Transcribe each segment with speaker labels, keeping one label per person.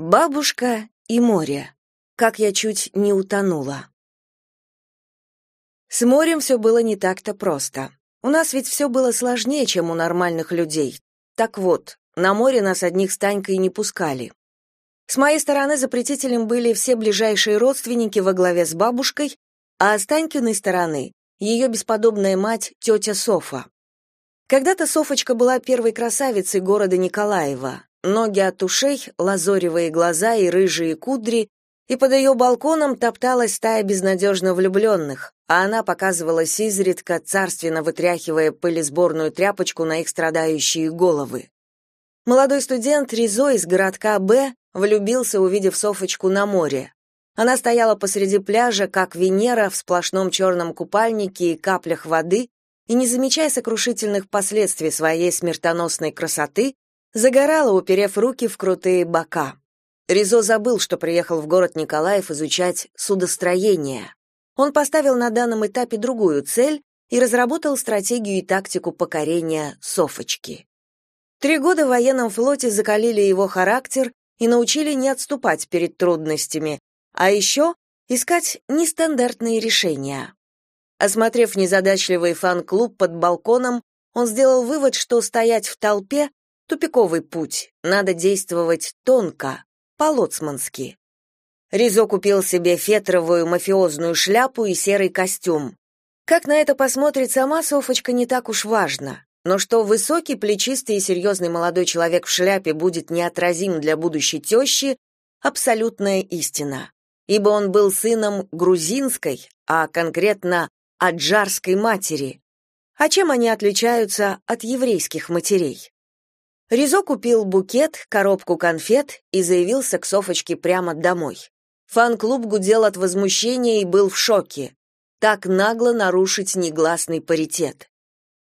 Speaker 1: Бабушка и море. Как я чуть не утонула. С морем все было не так-то просто. У нас ведь все было сложнее, чем у нормальных людей. Так вот, на море нас одних с Танькой не пускали. С моей стороны запретителем были все ближайшие родственники во главе с бабушкой, а с Танькиной стороны ее бесподобная мать, тетя Софа. Когда-то Софочка была первой красавицей города Николаева, ноги от ушей, лазоревые глаза и рыжие кудри, и под ее балконом топталась стая безнадежно влюбленных, а она показывалась изредка, царственно вытряхивая пылесборную тряпочку на их страдающие головы. Молодой студент Ризо из городка Б влюбился, увидев Софочку на море. Она стояла посреди пляжа, как Венера в сплошном черном купальнике и каплях воды, и, не замечая сокрушительных последствий своей смертоносной красоты, Загорала, уперев руки в крутые бока. Ризо забыл, что приехал в город Николаев изучать судостроение. Он поставил на данном этапе другую цель и разработал стратегию и тактику покорения Софочки. Три года в военном флоте закалили его характер и научили не отступать перед трудностями, а еще искать нестандартные решения. Осмотрев незадачливый фан-клуб под балконом, он сделал вывод, что стоять в толпе Тупиковый путь. Надо действовать тонко, по-лоцмански. Ризо купил себе фетровую мафиозную шляпу и серый костюм. Как на это посмотрит сама Софочка, не так уж важно. Но что высокий, плечистый и серьезный молодой человек в шляпе будет неотразим для будущей тещи — абсолютная истина. Ибо он был сыном грузинской, а конкретно аджарской матери. А чем они отличаются от еврейских матерей? Ризо купил букет, коробку конфет и заявился к Софочке прямо домой. Фан-клуб гудел от возмущения и был в шоке. Так нагло нарушить негласный паритет.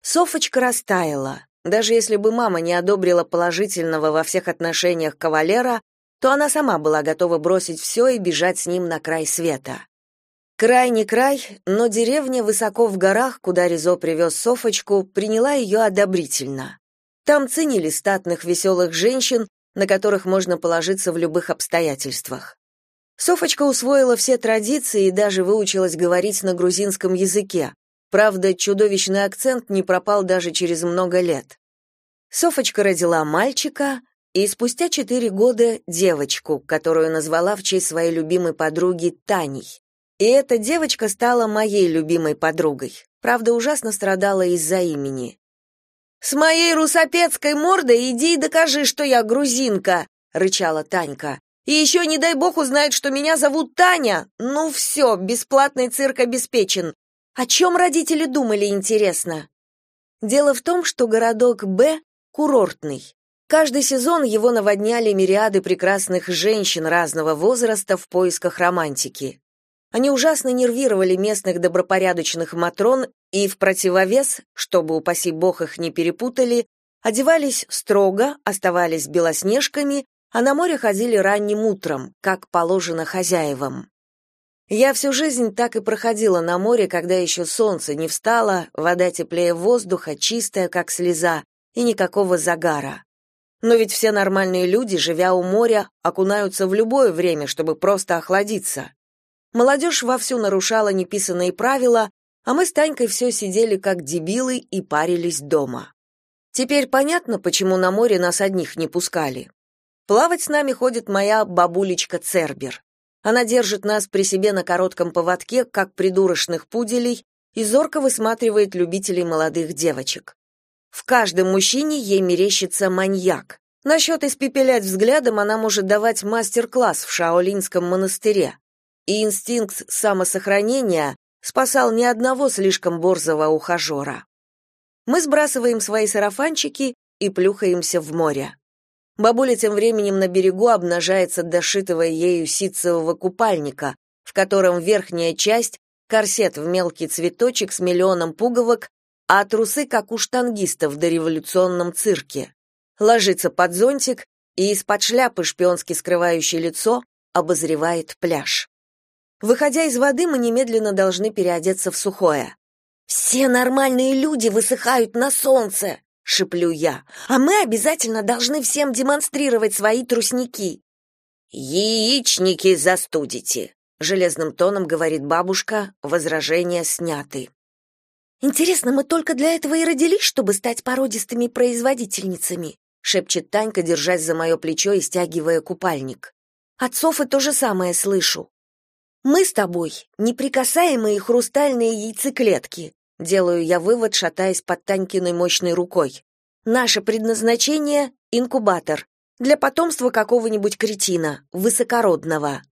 Speaker 1: Софочка растаяла. Даже если бы мама не одобрила положительного во всех отношениях кавалера, то она сама была готова бросить все и бежать с ним на край света. Край не край, но деревня высоко в горах, куда Ризо привез Софочку, приняла ее одобрительно. Там ценили статных веселых женщин, на которых можно положиться в любых обстоятельствах. Софочка усвоила все традиции и даже выучилась говорить на грузинском языке. Правда, чудовищный акцент не пропал даже через много лет. Софочка родила мальчика и спустя четыре года девочку, которую назвала в честь своей любимой подруги Таней. И эта девочка стала моей любимой подругой. Правда, ужасно страдала из-за имени. С моей русопецкой мордой иди и докажи, что я грузинка, рычала Танька. И еще, не дай бог, узнает, что меня зовут Таня. Ну все, бесплатный цирк обеспечен. О чем родители думали, интересно? Дело в том, что городок Б курортный. Каждый сезон его наводняли мириады прекрасных женщин разного возраста в поисках романтики. Они ужасно нервировали местных добропорядочных матрон и в противовес, чтобы, упаси бог, их не перепутали, одевались строго, оставались белоснежками, а на море ходили ранним утром, как положено хозяевам. Я всю жизнь так и проходила на море, когда еще солнце не встало, вода теплее воздуха, чистая, как слеза, и никакого загара. Но ведь все нормальные люди, живя у моря, окунаются в любое время, чтобы просто охладиться. Молодежь вовсю нарушала неписанные правила, а мы с Танькой все сидели как дебилы и парились дома. Теперь понятно, почему на море нас одних не пускали. Плавать с нами ходит моя бабулечка Цербер. Она держит нас при себе на коротком поводке, как придурочных пуделей, и зорко высматривает любителей молодых девочек. В каждом мужчине ей мерещится маньяк. Насчет испепелять взглядом она может давать мастер-класс в Шаолинском монастыре. И инстинкт самосохранения спасал ни одного слишком борзого ухажера. Мы сбрасываем свои сарафанчики и плюхаемся в море. Бабуля тем временем на берегу обнажается дошитого ею ситцевого купальника, в котором верхняя часть — корсет в мелкий цветочек с миллионом пуговок, а трусы, как у штангистов в дореволюционном цирке. Ложится под зонтик и из-под шляпы, шпионски скрывающей лицо, обозревает пляж. Выходя из воды, мы немедленно должны переодеться в сухое. «Все нормальные люди высыхают на солнце!» — шеплю я. «А мы обязательно должны всем демонстрировать свои трусники!» Яичники застудите, железным тоном говорит бабушка, возражения сняты. Интересно, мы только для этого и родились, чтобы стать породистыми производительницами, шепчет Танька, держась за мое плечо и стягивая купальник. Отцов и то же самое слышу. Мы с тобой неприкасаемые хрустальные яйцеклетки, делаю я вывод, шатаясь под Танькиной мощной рукой. Наше предназначение инкубатор для потомства какого-нибудь кретина, высокородного.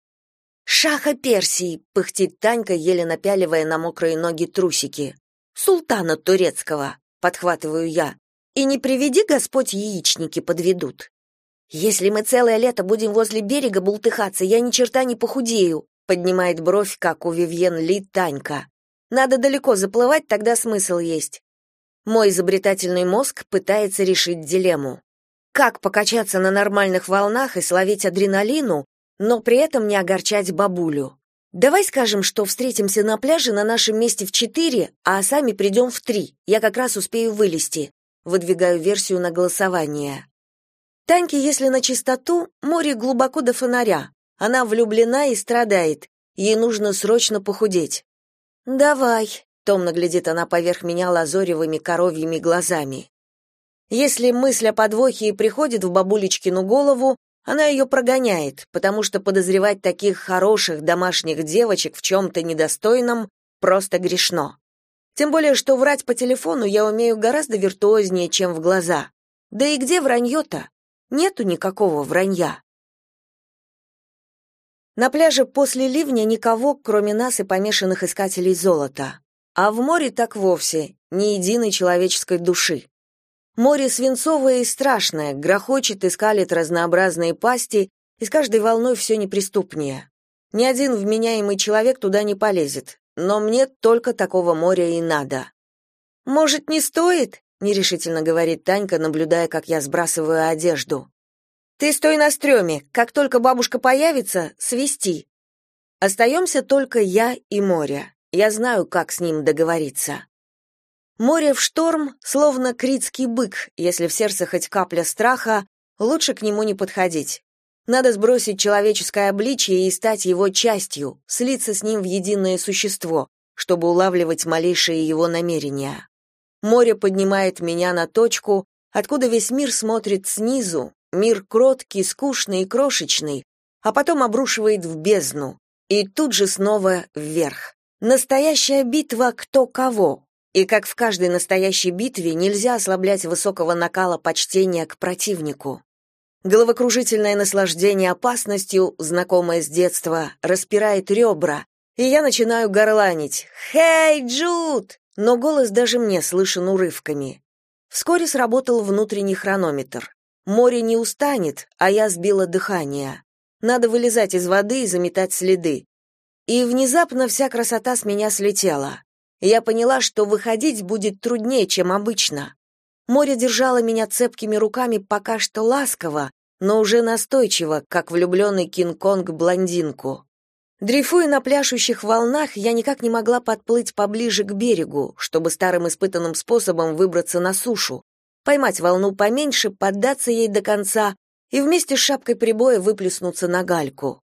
Speaker 1: Шаха Персии, пыхтит Танька, еле напяливая на мокрые ноги трусики. Султана турецкого, подхватываю я. И не приведи Господь яичники подведут. Если мы целое лето будем возле берега бултыхаться, я ни черта не похудею, поднимает бровь, как у Вивьен Ли Танька. Надо далеко заплывать, тогда смысл есть. Мой изобретательный мозг пытается решить дилемму. Как покачаться на нормальных волнах и словить адреналину, но при этом не огорчать бабулю? Давай скажем, что встретимся на пляже на нашем месте в четыре, а сами придем в три. Я как раз успею вылезти. Выдвигаю версию на голосование. Таньке, если на чистоту, море глубоко до фонаря. Она влюблена и страдает. Ей нужно срочно похудеть. Давай, томно глядит она поверх меня лазоревыми коровьими глазами. Если мысль о подвохе и приходит в бабулечкину голову, она ее прогоняет, потому что подозревать таких хороших домашних девочек в чем-то недостойном просто грешно. Тем более, что врать по телефону я умею гораздо виртуознее, чем в глаза. Да и где вранье-то? Нету никакого вранья. На пляже после ливня никого, кроме нас и помешанных искателей золота. А в море так вовсе ни единой человеческой души. Море свинцовое и страшное, грохочет и скалит разнообразные пасти, и с каждой волной все неприступнее. Ни один вменяемый человек туда не полезет, но мне только такого моря и надо. Может, не стоит? нерешительно говорит Танька, наблюдая, как я сбрасываю одежду. Ты стой на стреме, как только бабушка появится, свисти. Остаемся только я и море. Я знаю, как с ним договориться. Море в шторм, словно критский бык, если в сердце хоть капля страха, лучше к нему не подходить. Надо сбросить человеческое обличие и стать его частью, слиться с ним в единое существо, чтобы улавливать малейшие его намерения. Море поднимает меня на точку, откуда весь мир смотрит снизу, мир кроткий, скучный и крошечный, а потом обрушивает в бездну, и тут же снова вверх. Настоящая битва кто кого. И как в каждой настоящей битве нельзя ослаблять высокого накала почтения к противнику. Головокружительное наслаждение опасностью, знакомое с детства, распирает ребра, и я начинаю горланить «Хей, Джуд!» но голос даже мне слышен урывками. Вскоре сработал внутренний хронометр. Море не устанет, а я сбила дыхание. Надо вылезать из воды и заметать следы. И внезапно вся красота с меня слетела. Я поняла, что выходить будет труднее, чем обычно. Море держало меня цепкими руками пока что ласково, но уже настойчиво, как влюбленный Кинг-Конг блондинку. Дрейфуя на пляшущих волнах, я никак не могла подплыть поближе к берегу, чтобы старым испытанным способом выбраться на сушу, поймать волну поменьше, поддаться ей до конца и вместе с шапкой прибоя выплеснуться на гальку.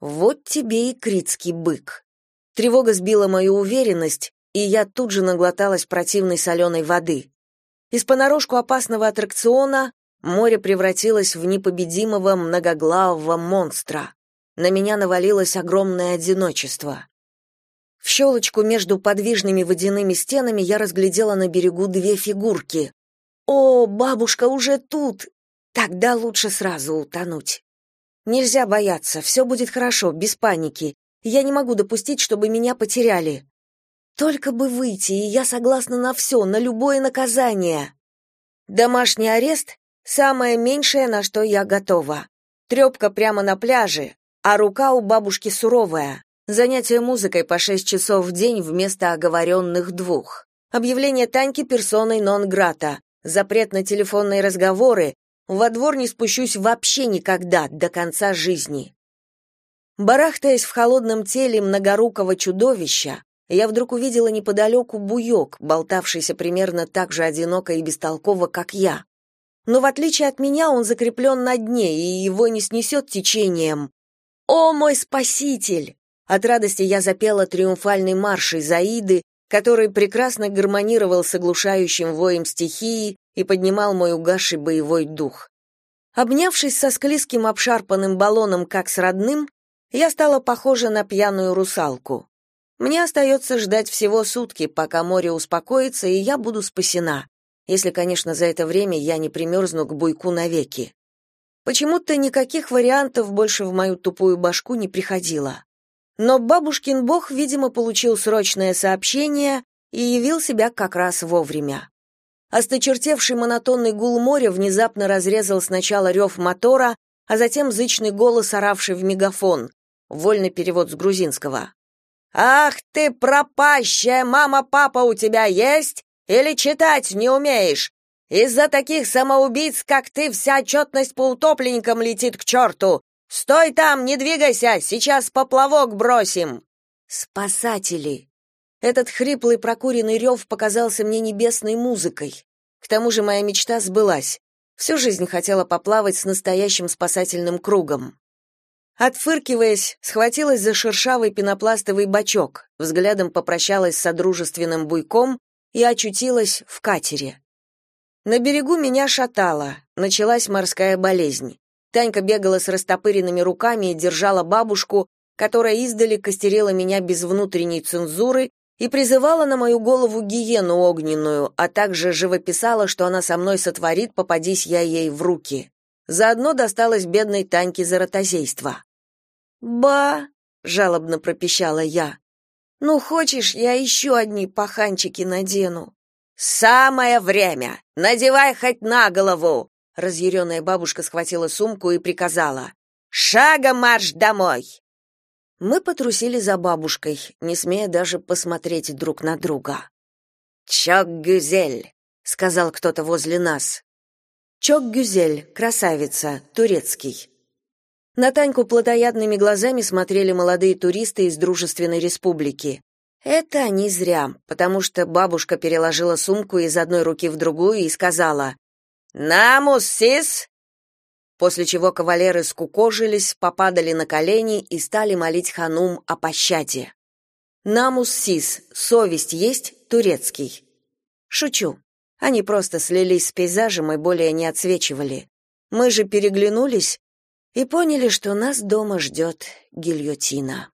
Speaker 1: Вот тебе и критский бык. Тревога сбила мою уверенность, и я тут же наглоталась противной соленой воды. Из понарошку опасного аттракциона море превратилось в непобедимого многоглавого монстра на меня навалилось огромное одиночество. В щелочку между подвижными водяными стенами я разглядела на берегу две фигурки. «О, бабушка уже тут! Тогда лучше сразу утонуть. Нельзя бояться, все будет хорошо, без паники. Я не могу допустить, чтобы меня потеряли. Только бы выйти, и я согласна на все, на любое наказание. Домашний арест — самое меньшее, на что я готова. Трепка прямо на пляже, а рука у бабушки суровая. Занятие музыкой по шесть часов в день вместо оговоренных двух. Объявление Таньки персоной нон-грата. Запрет на телефонные разговоры. Во двор не спущусь вообще никогда, до конца жизни. Барахтаясь в холодном теле многорукого чудовища, я вдруг увидела неподалеку буек, болтавшийся примерно так же одиноко и бестолково, как я. но в отличие от меня он закреплен на дне, и его не снесет течением. «О, мой спаситель!» От радости я запела триумфальный марш из Аиды, который прекрасно гармонировал с оглушающим воем стихии и поднимал мой угасший боевой дух. Обнявшись со склизким обшарпанным баллоном как с родным, я стала похожа на пьяную русалку. Мне остается ждать всего сутки, пока море успокоится, и я буду спасена, если, конечно, за это время я не примерзну к буйку навеки. Почему-то никаких вариантов больше в мою тупую башку не приходило. Но бабушкин бог, видимо, получил срочное сообщение и явил себя как раз вовремя. Осточертевший монотонный гул моря внезапно разрезал сначала рев мотора, а затем зычный голос, оравший в мегафон. Вольный перевод с грузинского. «Ах ты пропащая! Мама-папа у тебя есть? Или читать не умеешь? Из-за таких самоубийц, как ты, вся отчетность по утопленникам летит к черту! Стой там, не двигайся, сейчас поплавок бросим. Спасатели. Этот хриплый прокуренный рев показался мне небесной музыкой. К тому же моя мечта сбылась. Всю жизнь хотела поплавать с настоящим спасательным кругом. Отфыркиваясь, схватилась за шершавый пенопластовый бачок, взглядом попрощалась с содружественным буйком и очутилась в катере. На берегу меня шатало, началась морская болезнь. Танька бегала с растопыренными руками и держала бабушку, которая издали костерила меня без внутренней цензуры и призывала на мою голову гиену огненную, а также живописала, что она со мной сотворит, попадись я ей в руки. Заодно досталось бедной Таньке за ротозейство. «Ба!» — жалобно пропищала я. «Ну, хочешь, я еще одни паханчики надену?» «Самое время! Надевай хоть на голову!» Разъяренная бабушка схватила сумку и приказала: "Шагом марш домой!" Мы потрусили за бабушкой, не смея даже посмотреть друг на друга. «Чок-гюзель», — сказал кто-то возле нас. Чок-гюзель, красавица, турецкий. На Таньку плотоядными глазами смотрели молодые туристы из Дружественной Республики. Это они зря, потому что бабушка переложила сумку из одной руки в другую и сказала «Намус сис!» После чего кавалеры скукожились, попадали на колени и стали молить ханум о пощаде. Намус сис, совесть есть, турецкий. Шучу. Они просто слились с пейзажем и более не отсвечивали. Мы же переглянулись и поняли, что нас дома ждет гильотина.